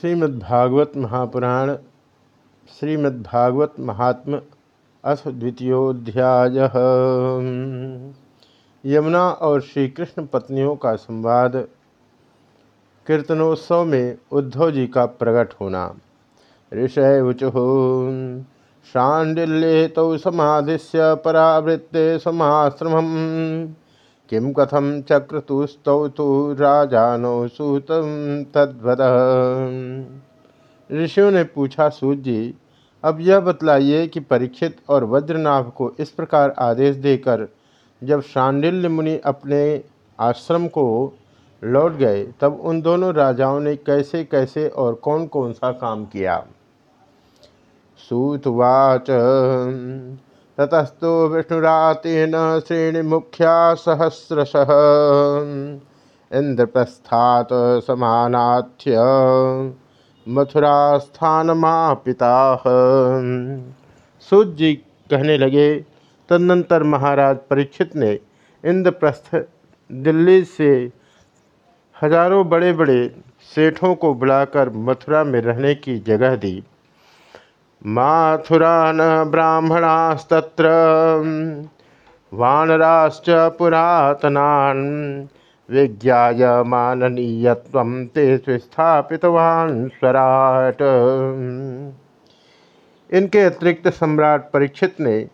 श्रीमद्भागवत महापुराण श्रीमद्भागवत महात्म अथ द्वितीयोध्याय यमुना और श्री कृष्ण पत्नियों का संवाद, कीर्तनोत्सव में उद्धव जी का प्रकट होना। ऋषय उचु, शांडिल्ये तौ समाधिश्य परावृत्ते समाश्रम किम कथम चक्रतुस्तौ तो राजानो सूत तद्वद। ऋषियों ने पूछा, सूत जी, अब यह बतलाइए कि परीक्षित और वज्रनाभ को इस प्रकार आदेश देकर जब शांडिल्य मुनि अपने आश्रम को लौट गए, तब उन दोनों राजाओं ने कैसे कैसे और कौन कौन सा काम किया? सूतवाच ततस्तु विष्णुरातेन श्रेणिमुख्या सहस्रश। इंद्रप्रस्थात समानाथ्य मथुरास्थानमापिता। सूत जी कहने लगे, तदनंतर महाराज परीक्षित ने इंद्रप्रस्थ दिल्ली से हज़ारों बड़े बड़े सेठों को बुलाकर मथुरा में रहने की जगह दी। माथुरान ब्राह्मणास्तत्र। वानराश्च पुरातनान्। विज्ञाय माननीयत्वं ते स्थापितवान् स्वराट। इनके अतिरिक्त सम्राट परीक्षित ने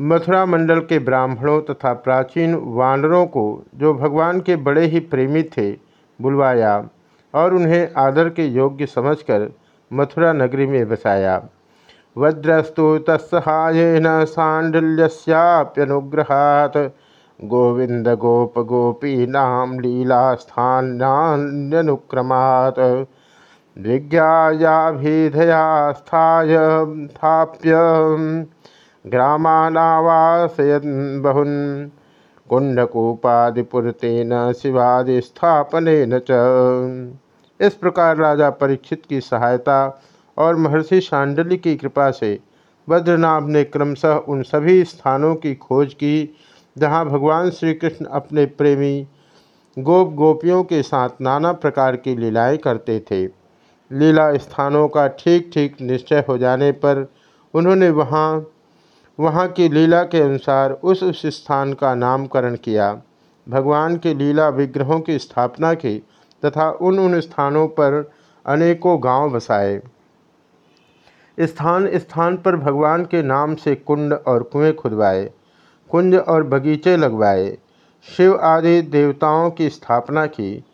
मथुरा मंडल के ब्राह्मणों तथा प्राचीन वानरों को, जो भगवान के बड़े ही प्रेमी थे, बुलवाया और उन्हें आदर के योग्य समझकर मथुरा नगरी में बसाया। वज्रस्तु तत्सहायन सांडल्यप्यनुग्रहात् गोविंद गोप गोपीनाम लीलास्थान्यानुक्रमात् विज्ञायाभिधया स्थाय स्थाप्य ग्रामानावासयन् बहुन्। कुण्डकूपादिपुरतेन शिवादिस्थापनेन च। इस प्रकार राजा परीक्षित की सहायता और महर्षि शांडली की कृपा से बद्रनाभ ने क्रमशः उन सभी स्थानों की खोज की, जहाँ भगवान श्री कृष्ण अपने प्रेमी गोप गोपियों के साथ नाना प्रकार की लीलाएँ करते थे। लीला स्थानों का ठीक ठीक निश्चय हो जाने पर उन्होंने वहाँ वहाँ की लीला के अनुसार उस उस स्थान का नामकरण किया। भगवान के लीला विग्रहों की स्थापना की तथा उन उन स्थानों पर अनेकों गाँव बसाए। स्थान स्थान पर भगवान के नाम से कुंड और कुएँ खुदवाए, कुंज और बगीचे लगवाए, शिव आदि देवताओं की स्थापना की।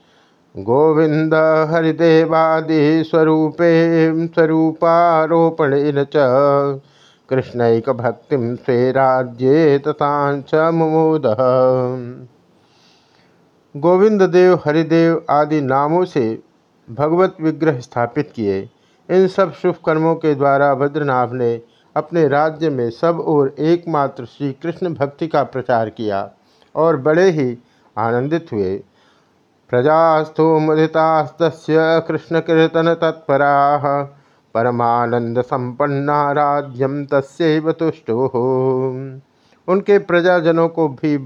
गोविंद हरिदेवादि स्वरूपे स्वरूपारोपण च। कृष्णक भक्ति राज्ये तथा मुमोद। गोविंद देव हरिदेव आदि नामों से भगवत विग्रह स्थापित किए। इन सब शुभ कर्मों के द्वारा भद्रनाभ ने अपने राज्य में सब और एकमात्र श्री कृष्ण भक्ति का प्रचार किया और बड़े ही आनंदित हुए। प्रजास्तु मुदितास्त कृष्ण कीर्तन तत्परा परमानंद संपन्ना राज्यम तस्व तुष्टो। उनके प्रजाजनों को भी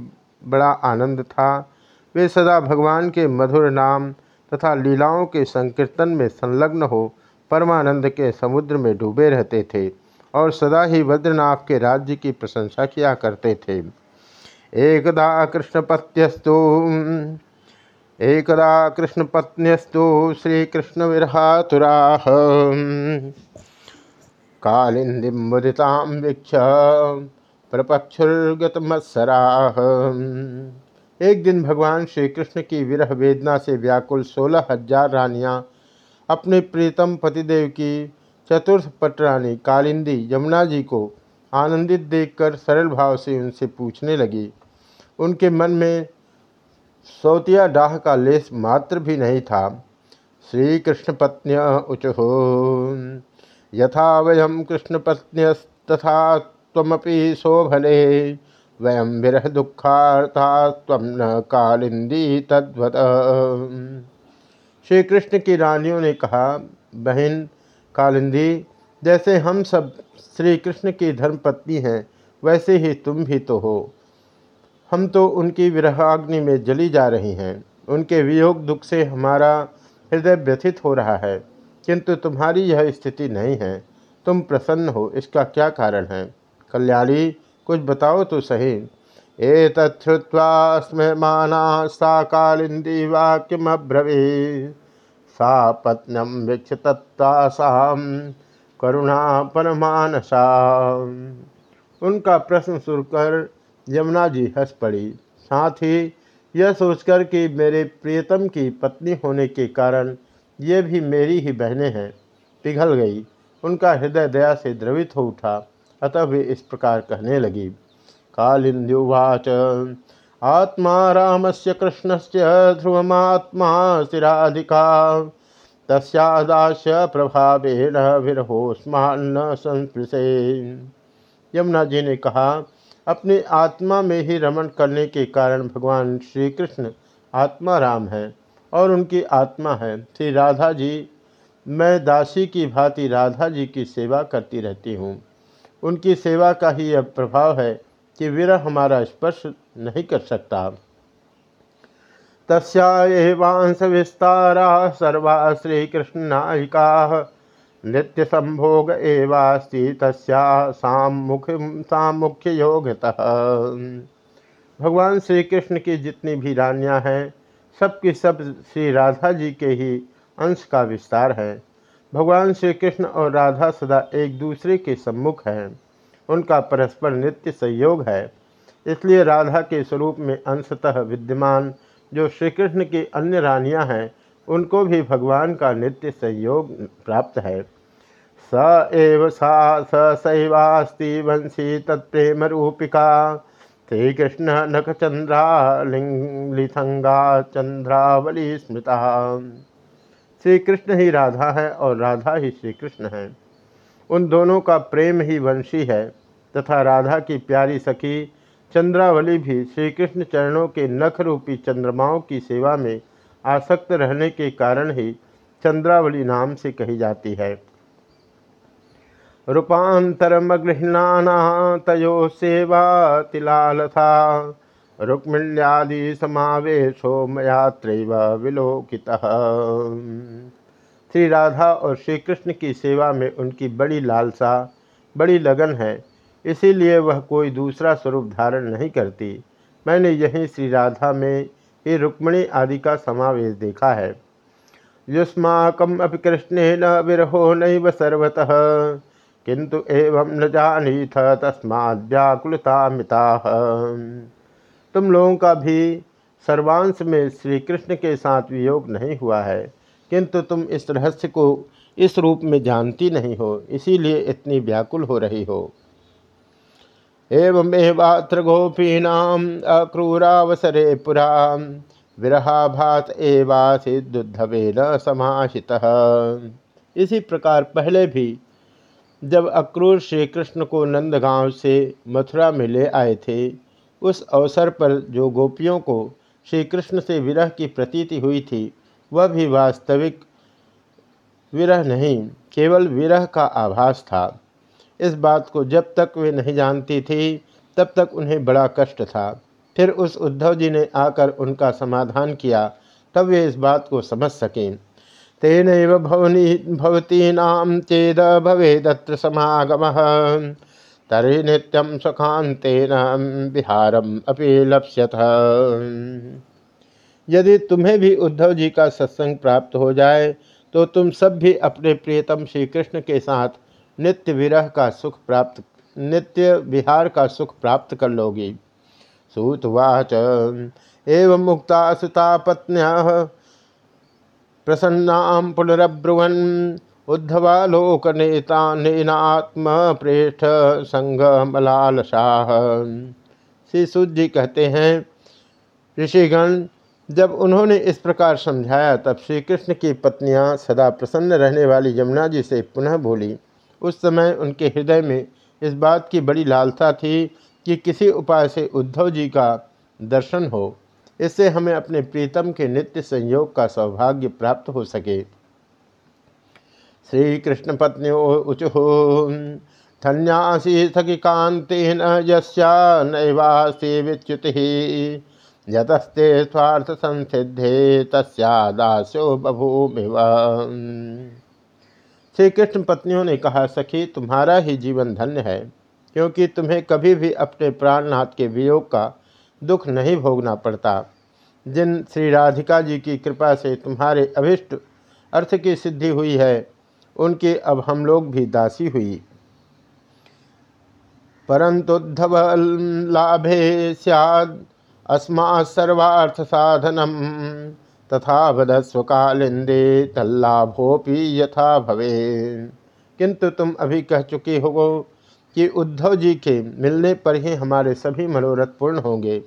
बड़ा आनंद था। वे सदा भगवान के मधुर नाम तथा लीलाओं के संकीर्तन में संलग्न हो परमानंद के समुद्र में डूबे रहते थे और सदा ही वज्रनाथ के राज्य की प्रशंसा किया करते थे। एकदा कृष्णपत्यस्तु, एकदा कृष्णपत्न्यस्तु श्री कृष्ण विरहातुरा। कालिंदी मुदिता वीक्ष प्रपक्षुर्गत मत्सरा एक दिन भगवान श्री कृष्ण की विरह वेदना से व्याकुल सोलह हज़ार रानियाँ अपने प्रीतम पतिदेव की चतुर्थ पटरानी कालिंदी यमुना जी को आनंदित देखकर सरल भाव से उनसे पूछने लगी। उनके मन में सौतिया डाह का लेस मात्र भी नहीं था। श्री कृष्ण पत्न्य उचहो। यथा वयम कृष्ण तथा तमपि शोभले वयम विरह दुखार्था न कालिंदी तद्वत। श्री कृष्ण की रानियों ने कहा, बहन कालिंदी, जैसे हम सब श्री कृष्ण की धर्मपत्नी हैं, वैसे ही तुम भी तो हो। हम तो उनकी विरहाग्नि में जली जा रही हैं। उनके वियोग दुख से हमारा हृदय व्यथित हो रहा है, किंतु तुम्हारी यह स्थिति नहीं है। तुम प्रसन्न हो, इसका क्या कारण है? कल्याणी कुछ बताओ तो सही। ए तत्वा स्मयमाना सा कालिंदी वाक्यमब्रवी सा पत्नम वीक्षतत्तासाम करुणा परमानसा उनका प्रश्न सुनकर यमुना जी हंस पड़ी। साथ ही यह सोचकर कि मेरे प्रियतम की पत्नी होने के कारण ये भी मेरी ही बहनें हैं, पिघल गई। उनका हृदय दया से द्रवित हो उठा। अतः वे इस प्रकार कहने लगी कालिंदुवाच आत्मा राम से कृष्ण से ध्रुवमात्मा शिराधिका तस्यादास्य प्रभावेण विरहोस्मान संस्पृशे। यमुना जी ने कहा, अपनी आत्मा में ही रमण करने के कारण भगवान श्री कृष्ण आत्मा राम है और उनकी आत्मा है। श्री राधा जी, मैं दासी की भांति राधा जी की सेवा करती रहती हूँ। उनकी सेवा का ही यह प्रभाव है कि विरह हमारा स्पर्श नहीं कर सकता। तस्वांश विस्तारा सर्वा श्री कृष्ण नायिका नित्य संभोग एवास्ति तस्मुख्य योगतः भगवान श्री कृष्ण की जितनी भी रानियाँ हैं, सबकी सब श्री राधा जी के ही अंश का विस्तार है। भगवान श्री कृष्ण और राधा सदा एक दूसरे के सम्मुख हैं। उनका परस्पर नित्य संयोग है। इसलिए राधा के स्वरूप में अंशतः विद्यमान जो श्री कृष्ण की अन्य रानियाँ हैं, उनको भी भगवान का नित्य संयोग प्राप्त है। स एव सा सैवास्ति वंशी तत्प्रेम रूपिका श्री कृष्ण नखचंद्रा लिंग लिथंगा चंद्रावली स्मृता। श्री कृष्ण ही राधा है और राधा ही श्री कृष्ण है। उन दोनों का प्रेम ही वंशी है तथा राधा की प्यारी सखी चंद्रावली भी श्री कृष्ण चरणों के नख रूपी चंद्रमाओं की सेवा में आसक्त रहने के कारण ही चंद्रावली नाम से कही जाती है। रूपान्तरमगृह्णाना तयो सेवा तिलालथा रुक्मिण्यादि समावेशो मयात्रैव विलोकितः। श्री राधा और श्री कृष्ण की सेवा में उनकी बड़ी लालसा, बड़ी लगन है। इसीलिए वह कोई दूसरा स्वरूप धारण नहीं करती। मैंने यहीं श्री राधा में ही रुक्मणी आदि का समावेश देखा है। युष्माकम अभी न विरहो नैव सर्वतः किंतु एवं न जानी था तस्मात् व्याकुलता मिता तुम लोगों का भी सर्वांश में श्री कृष्ण के साथ वियोग नहीं हुआ है। किंतु तुम इस रहस्य को इस रूप में जानती नहीं हो, इसीलिए इतनी व्याकुल हो रही हो। एवं एवात्र गोपीनाम अक्रूरावसरे पुरा विरहाभात एवासी दुद्धवे न समाहित। इसी प्रकार पहले भी जब अक्रूर श्री कृष्ण को नंदगांव से मथुरा में ले आए थे उस अवसर पर जो गोपियों को श्री कृष्ण से विरह की प्रतीति हुई थी, वह भी वास्तविक विरह नहीं, केवल विरह का आभास था। इस बात को जब तक वे नहीं जानती थी, तब तक उन्हें बड़ा कष्ट था। फिर उस उद्धव जी ने आकर उनका समाधान किया, तब वे इस बात को समझ सकें। तेन भवनी भवतीनां चेद भवेदत्र समागम। तरी नित्यम सुखांतेन विहारम अपि लप्स्यथ। यदि तुम्हें भी उद्धव जी का सत्संग प्राप्त हो जाए तो तुम सब भी अपने प्रियतम श्री कृष्ण के साथ नित्य विरह का सुख प्राप्त, नित्य विहार का सुख प्राप्त कर लोगे। सूतवाच एवं मुक्ता सुता पत्न्या प्रसन्ना पुनरब्रुवन उद्धवालोकनेता नेनात्म प्रेष्ठ संग मलाल शाह श्री सूद जी कहते हैं, ऋषिगण, जब उन्होंने इस प्रकार समझाया, तब श्री कृष्ण की पत्नियाँ सदा प्रसन्न रहने वाली यमुना जी से पुनः बोली, उस समय उनके हृदय में इस बात की बड़ी लालसा थी कि किसी उपाय से उद्धव जी का दर्शन हो। इससे हमें अपने प्रीतम के नित्य संयोग का सौभाग्य प्राप्त हो सके। श्री कृष्ण पत्न्यो उचुहो धन्यासी सखी कांतेन यस्या नैवासी विच्युति। यतस्ते स्वार्थ संसिद्धे तस्यादास्यो बभूमिव। श्री कृष्ण पत्नियों ने कहा, सखी, तुम्हारा ही जीवन धन्य है, क्योंकि तुम्हें कभी भी अपने प्राणनाथ के वियोग का दुख नहीं भोगना पड़ता। जिन श्री राधिका जी की कृपा से तुम्हारे अभिष्ट अर्थ की सिद्धि हुई है उनकी अब हम लोग भी दासी हुई। परंतु परंतुद्धव लाभे सैद अस्मा सर्वार्थ साधनम तथा वधस्व कालिंदे तल्लाभोपी यथा भवे किंतु तुम अभी कह चुके हो कि उद्धव जी के मिलने पर ही हमारे सभी मनोरथ पूर्ण होंगे।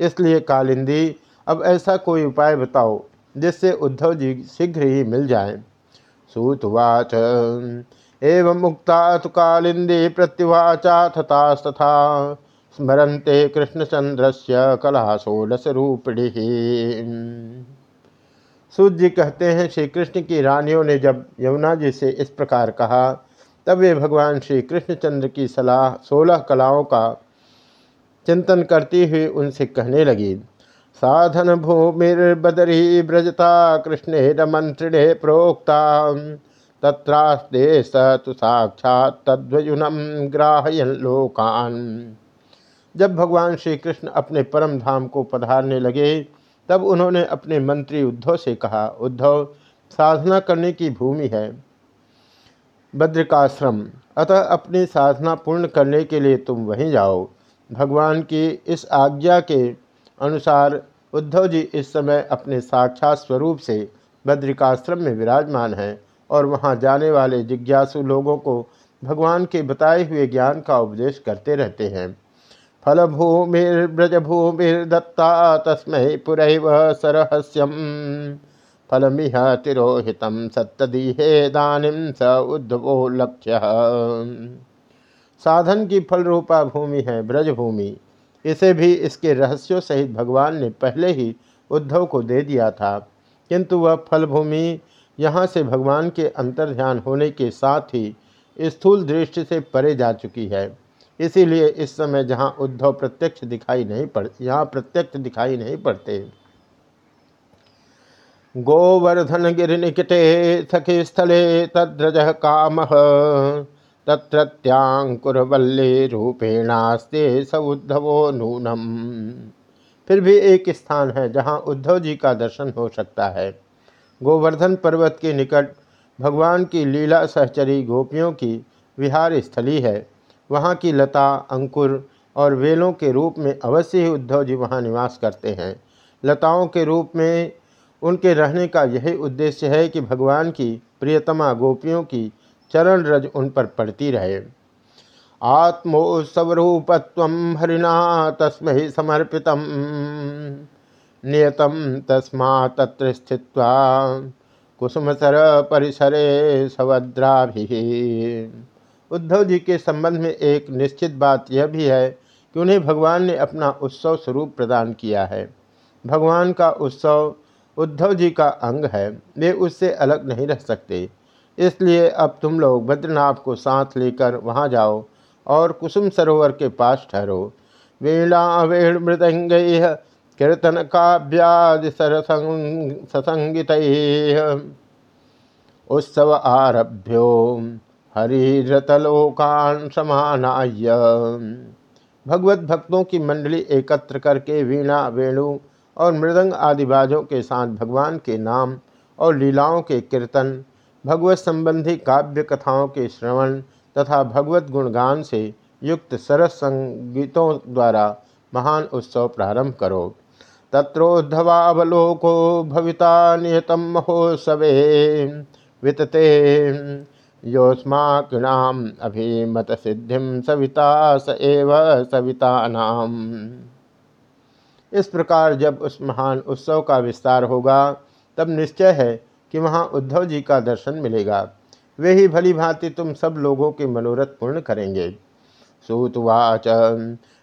इसलिए कालिंदी, अब ऐसा कोई उपाय बताओ जिससे उद्धव जी शीघ्र ही मिल जाए। सूतवाच। एवं मुक्ता तो कालिंदी प्रत्युवाचा तथा स्मरते कृष्णचंद्र से कला षोडश रूपिणी सूत जी कहते हैं श्री कृष्ण की रानियों ने जब यमुना जी से इस प्रकार कहा, तब वे भगवान श्री कृष्णचंद्र की सलाह सोलह कलाओं का चिंतन करती हुई उनसे कहने लगी। साधन भूमिर्बदरी ब्रजता, कृष्ण मंत्रिणे प्रोक्ता तत्रास्ते स तो साक्षात तद्वयुनम ग्राहयन लोकान। जब भगवान श्री कृष्ण अपने परम धाम को पधारने लगे, तब उन्होंने अपने मंत्री उद्धव से कहा, उद्धव, साधना करने की भूमि है, बद्रिकाश्रम। अतः अपनी साधना पूर्ण करने के लिए तुम वहीं जाओ। भगवान की इस आज्ञा के अनुसार उद्धव जी इस समय अपने साक्षात स्वरूप से बद्रिकाश्रम में विराजमान हैं और वहाँ जाने वाले जिज्ञासु लोगों को भगवान के बताए हुए ज्ञान का उपदेश करते रहते हैं। फलभूमिर्ब्रजभूमिर्दत्ता तस्मै पुरैव सरहस्यम। फलमिह तिरोहित सत्तदीहे दानिम स उद्धवो लक्ष्य। साधन की फल रूपा भूमि है ब्रजभूमि। इसे भी इसके रहस्यों सहित भगवान ने पहले ही उद्धव को दे दिया था। किंतु वह फलभूमि यहाँ से भगवान के अंतर्ध्यान होने के साथ ही स्थूल दृष्टि से परे जा चुकी है। इसीलिए इस समय जहाँ उद्धव प्रत्यक्ष दिखाई नहीं पड़, यहाँ प्रत्यक्ष दिखाई नहीं पड़ते। गोवर्धन गिर निकटे सखी स्थले तद्रज काम। तत्रत्यांकुरवल्ले स उद्धवो नूनम। फिर भी एक स्थान है जहाँ उद्धव जी का दर्शन हो सकता है। गोवर्धन पर्वत के निकट भगवान की लीला सहचरी गोपियों की विहार स्थली है। वहाँ की लता, अंकुर और वेलों के रूप में अवश्य ही उद्धव जी वहाँ निवास करते हैं। लताओं के रूप में उनके रहने का यही उद्देश्य है कि भगवान की प्रियतमा गोपियों की चरण रज उन पर पड़ती रहे। आत्मोत्सवरूपत्व हरिणा तस्म ही समर्पित नियतम तस्मा तत्र स्थित्वा कुसुमसर परिसरे सवद्रा उद्धव जी के संबंध में एक निश्चित बात यह भी है कि उन्हें भगवान ने अपना उत्सव स्वरूप प्रदान किया है। भगवान का उत्सव उद्धव जी का अंग है, वे उससे अलग नहीं रह सकते। इसलिए अब तुम लोग बद्रनाथ को साथ लेकर वहाँ जाओ और कुसुम सरोवर के पास ठहरो। वीणा वेण मृदंग कीर्तन काव्यादि ससंगित उत्सव आरभ्यो। हरिरतलोकान समानाय भगवत भक्तों की मंडली एकत्र करके वीणा, वेणु और मृदंग आदि बाजों के साथ भगवान के नाम और लीलाओं के कीर्तन भगवत संबंधी काव्य कथाओं के श्रवण तथा भगवत गुणगान से युक्त सरस संगीतों द्वारा महान उत्सव प्रारंभ करो। तत्रोद्धवावलोको भविता नियतम महोत्सवे वितते। योस्माकिणाम अभिमत सिद्धि सविता स एव सविता इस प्रकार जब उस महान उत्सव का विस्तार होगा, तब निश्चय है कि वहाँ उद्धव जी का दर्शन मिलेगा। वे ही भली भांति तुम सब लोगों के मनोरथ पूर्ण करेंगे। सूतवाच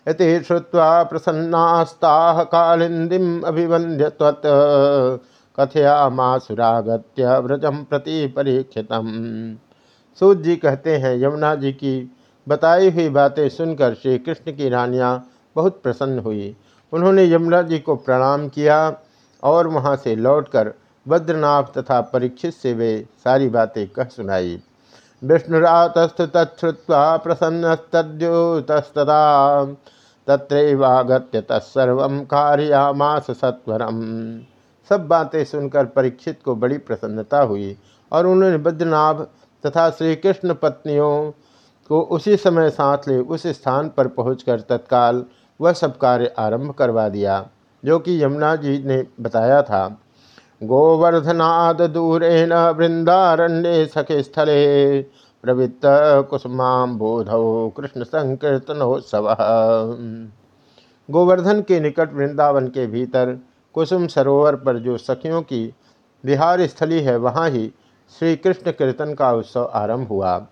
इति श्रुवा प्रसन्नास्ता कालिंदीम अभिवंद्य त्वत् कथया मासुरागत्य व्रजम प्रति परीक्षितम सूत जी कहते हैं, यमुना जी की बताई हुई बातें सुनकर श्री कृष्ण की रानियाँ बहुत प्रसन्न हुई। उन्होंने यमुना जी को प्रणाम किया और वहाँ से लौटकर बद्रनाथ तथा परीक्षित से वे सारी बातें कह सुनाई। विष्णुरातस्थ तत्वा प्रसन्नस्तद्योतस्तदा। तत्रैवागत्य तत्सर्व कार्यामास सत्वरम। सब बातें सुनकर परीक्षित को बड़ी प्रसन्नता हुई और उन्होंने बद्रनाभ तथा श्री कृष्ण पत्नियों को उसी समय साथ ले उस स्थान पर पहुंचकर तत्काल वह सब कार्य आरंभ करवा दिया, जो कि यमुना जी ने बताया था। गोवर्धनाद दूरेण वृंदारण्य सखे स्थले प्रवृत्त कुसुमाम बोधौ कृष्ण संकीर्तनोत्सव गोवर्धन के निकट वृंदावन के भीतर कुसुम सरोवर पर जो सखियों की विहार स्थली है, वहाँ ही श्री कृष्ण कीर्तन का उत्सव आरंभ हुआ।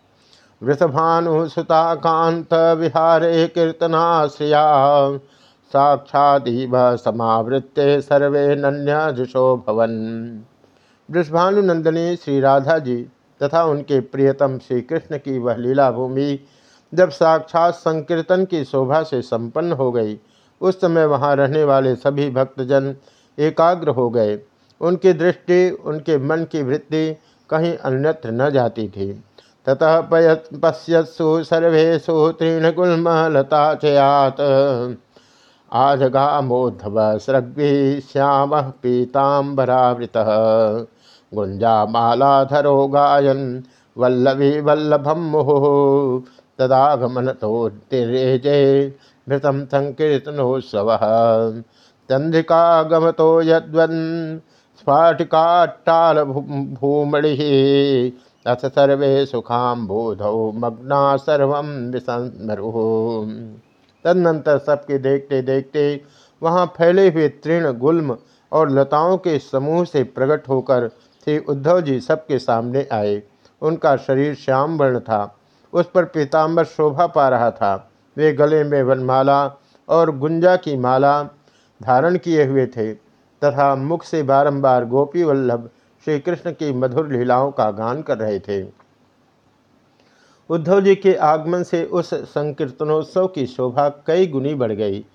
वृषभानुसुता कांत विहारे कीर्तनाश्रिया। साक्षादीव समावृत्ते सर्वे नन्याजुषो भवन। वृषभानुनंदनी श्री राधा जी तथा उनके प्रियतम श्री कृष्ण की वह लीला भूमि जब साक्षात संकीर्तन की शोभा से संपन्न हो गई, उस समय वहाँ रहने वाले सभी भक्तजन एकाग्र हो गए। उनकी दृष्टि, उनके मन की वृत्ति कहीं अन्यत्र न जाती थी। ततः पयत पश्यत्सु सर्वेशु तृणगुल्मलता चयात आजगामोद्धव सृग्वी श्याम पीतांबरावृत गुंजामालाधरो गायन वल्लभी वल्लभम तो तिरेजे भृतम संकीर्तनोत्सव चंद्रिकागमतो यद्वन् स्फाटिकाट्टाल भूमि अथ सर्वे सुखाम बोधौ मग्ना सर्व विसमरु तदनंतर सबके देखते देखते वहाँ फैले हुए तृण गुल्म और लताओं के समूह से प्रकट होकर श्री उद्धव जी सबके सामने आए। उनका शरीर श्याम वर्ण था। उस पर पीताम्बर शोभा पा रहा था। वे गले में वनमाला और गुंजा की माला धारण किए हुए थे तथा मुख से बारंबार गोपी वल्लभ श्री कृष्ण की मधुर लीलाओं का गान कर रहे थे। उद्धव जी के आगमन से उस संकीर्तनोत्सव की शोभा कई गुनी बढ़ गई।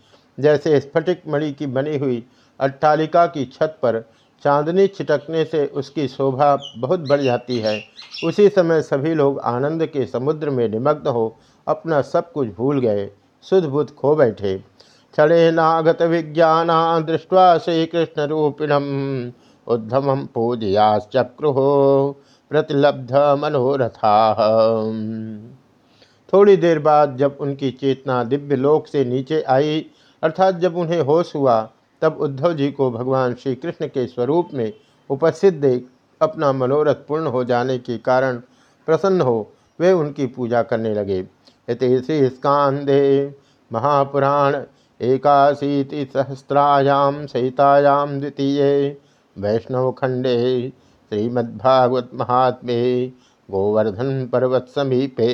जैसे स्फटिक मणि की बनी हुई अट्टालिका की छत पर चांदनी छिटकने से उसकी शोभा बहुत बढ़ जाती है। उसी समय सभी लोग आनंद के समुद्र में निमग्न हो अपना सब कुछ भूल गए। शुद्ध बुद्ध खो बैठे। क्षणे नागत विज्ञाना दृष्टवा श्री कृष्ण रूपिणम उद्धम पूजयाश्चक्रु। प्रतिलब्ध मनोरथा थोड़ी देर बाद जब उनकी चेतना दिव्य लोक से नीचे आई, अर्थात जब उन्हें होश हुआ, तब उद्धव जी को भगवान श्री कृष्ण के स्वरूप में उपस्थित देख अपना मनोरथ पूर्ण हो जाने के कारण प्रसन्न हो, वे उनकी पूजा करने लगे। इति स्कांदे महापुराण एकाशीति सहस्रायाम सहितायाम द्वितीय वैष्णव खंडे श्रीमद्भागवत महात्मे गोवर्धन पर्वत समीपे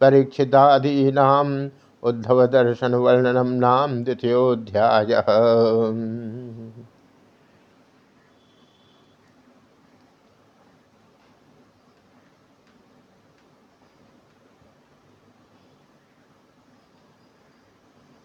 परीक्षितादीना उद्धव दर्शन वर्णनम नाम द्वितीयोध्याय